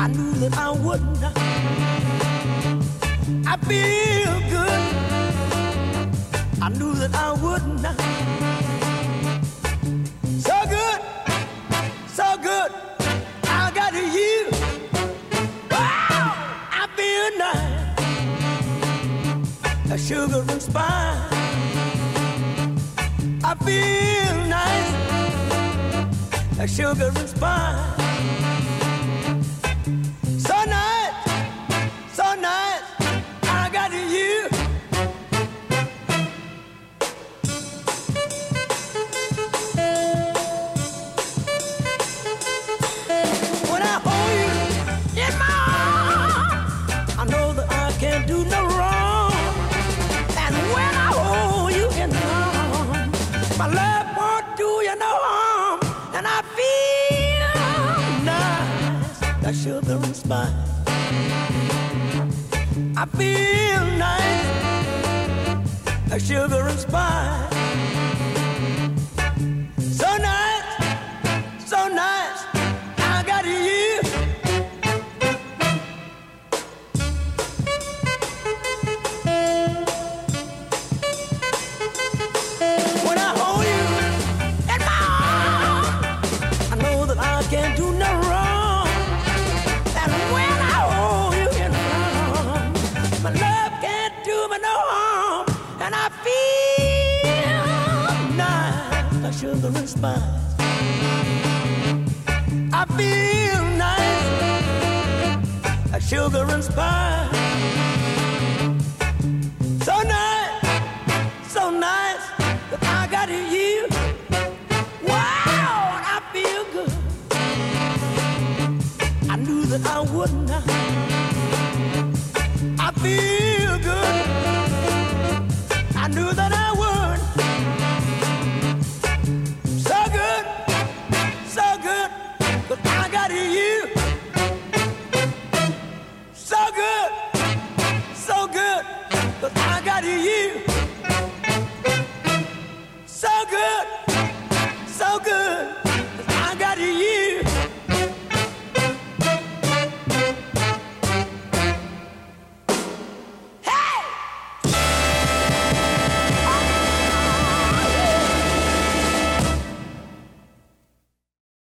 I knew that I wouldn't. I feel good. I knew that I wouldn't. So good, so good. I got you. I feel nice. A sugar and spice. I feel nice. A sugar and spice. Can't do no wrong. And when I hold you in my arms, my love won't do you no harm. And I feel nice, like sugar and spice. I feel nice, like sugar and spice. And spice. I feel nice, like sugar and spice. So nice, so nice that I got you. Wow, I feel good. I knew that I wouldn't. I feel good. I knew that